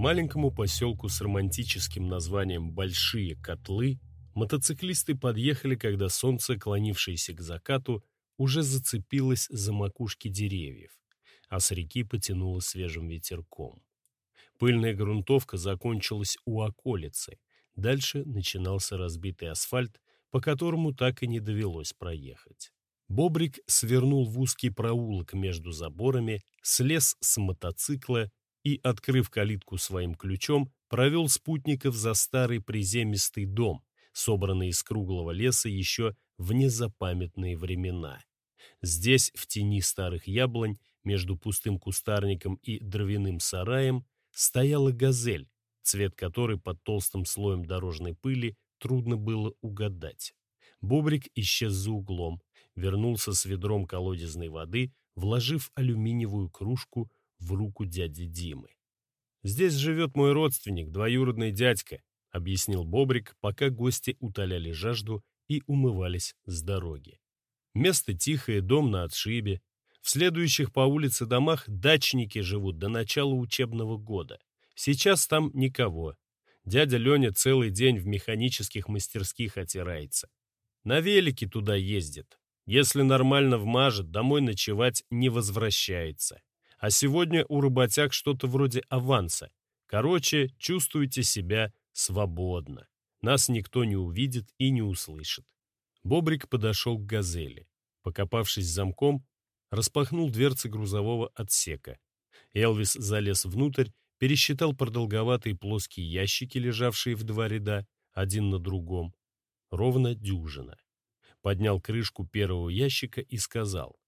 маленькому поселку с романтическим названием «Большие котлы» мотоциклисты подъехали, когда солнце, клонившееся к закату, уже зацепилось за макушки деревьев, а с реки потянуло свежим ветерком. Пыльная грунтовка закончилась у околицы, дальше начинался разбитый асфальт, по которому так и не довелось проехать. Бобрик свернул в узкий проулок между заборами, слез с мотоцикла и, открыв калитку своим ключом, провел спутников за старый приземистый дом, собранный из круглого леса еще в незапамятные времена. Здесь, в тени старых яблонь, между пустым кустарником и дровяным сараем, стояла газель, цвет которой под толстым слоем дорожной пыли трудно было угадать. Бобрик исчез за углом, вернулся с ведром колодезной воды, вложив алюминиевую кружку в руку дяди Димы. «Здесь живет мой родственник, двоюродный дядька», — объяснил Бобрик, пока гости утоляли жажду и умывались с дороги. Место тихое, дом на отшибе. В следующих по улице домах дачники живут до начала учебного года. Сейчас там никого. Дядя Леня целый день в механических мастерских отирается. На велике туда ездит. Если нормально вмажет, домой ночевать не возвращается. А сегодня у работяг что-то вроде аванса. Короче, чувствуйте себя свободно. Нас никто не увидит и не услышит. Бобрик подошел к «Газели». Покопавшись замком, распахнул дверцы грузового отсека. Элвис залез внутрь, пересчитал продолговатые плоские ящики, лежавшие в два ряда, один на другом. Ровно дюжина. Поднял крышку первого ящика и сказал.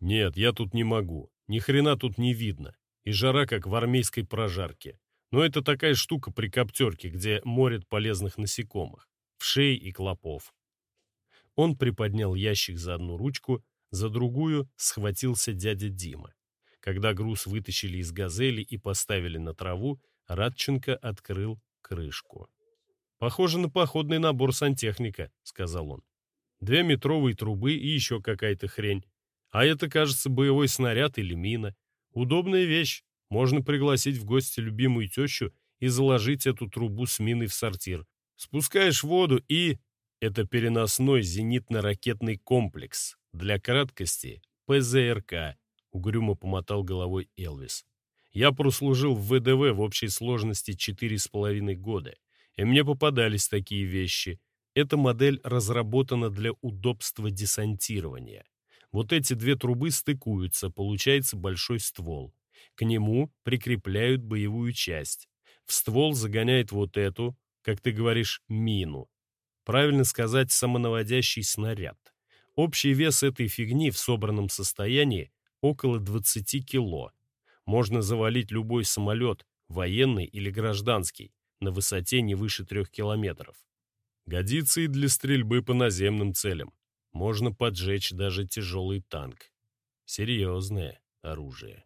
«Нет, я тут не могу. Ни хрена тут не видно. И жара, как в армейской прожарке. Но это такая штука при коптерке, где морят полезных насекомых. Вшей и клопов. Он приподнял ящик за одну ручку, за другую схватился дядя Дима. Когда груз вытащили из газели и поставили на траву, Радченко открыл крышку. «Похоже на походный набор сантехника», — сказал он. «Две метровые трубы и еще какая-то хрень. А это, кажется, боевой снаряд или мина. Удобная вещь. Можно пригласить в гости любимую тещу и заложить эту трубу с миной в сортир. Спускаешь воду и... Это переносной зенитно-ракетный комплекс. Для краткости ПЗРК, угрюмо помотал головой Элвис. Я прослужил в ВДВ в общей сложности четыре с половиной года, и мне попадались такие вещи. Эта модель разработана для удобства десантирования. Вот эти две трубы стыкуются, получается большой ствол. К нему прикрепляют боевую часть. В ствол загоняет вот эту, как ты говоришь, мину. Правильно сказать, самонаводящий снаряд. Общий вес этой фигни в собранном состоянии около 20 кило. Можно завалить любой самолет, военный или гражданский, на высоте не выше трех километров. Годится и для стрельбы по наземным целям. Можно поджечь даже тяжелый танк. Серьезное оружие.